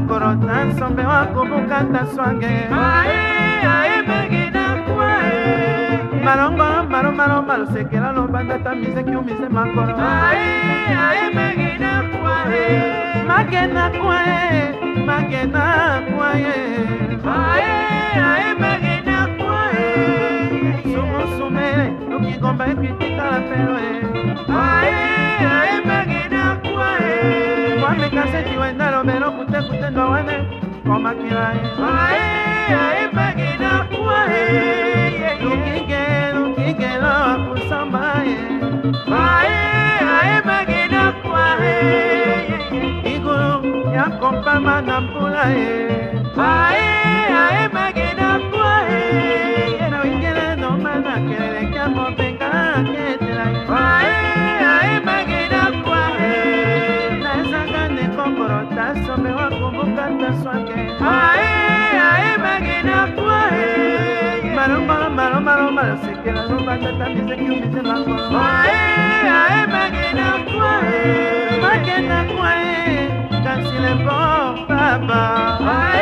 mokolo na nsombe wakobuka ta swange malongolo malomalo malosekela lobanda ta mizeki omise makolo makena kwae makena kwae sumusumele lukikomba ekwitikala peloe Wame kaseti wendalo belo kute kute ndo wene Koma kila e Ae, ae bagina kuwa e Lukike, lukike lo kusamba e Ae, ae bagina kuwa e Iguru ya kompama na mpula e Ae, ae bagina yosekela no batata misengi omizelanga ae ae makena kwa makena kwa eh. kasi lemport papa ae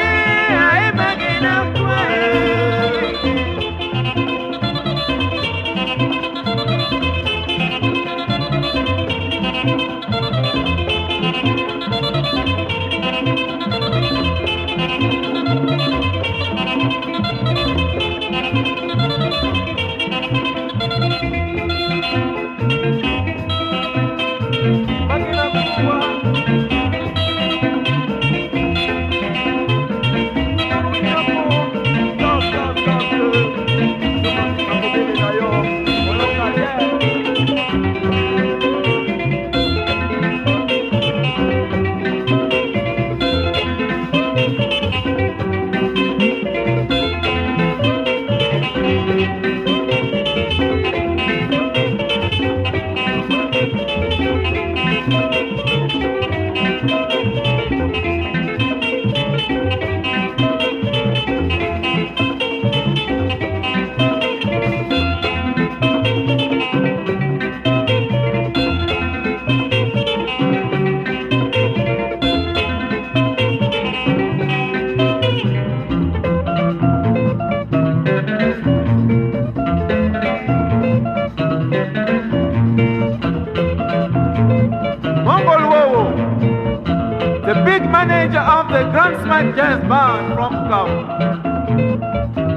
music manager of the Grand Jazz Band from Kaw.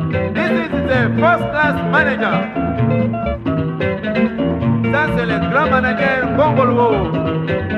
This is the uh, first class manager. Ça, c'est grand manager Bongo Bongolwo.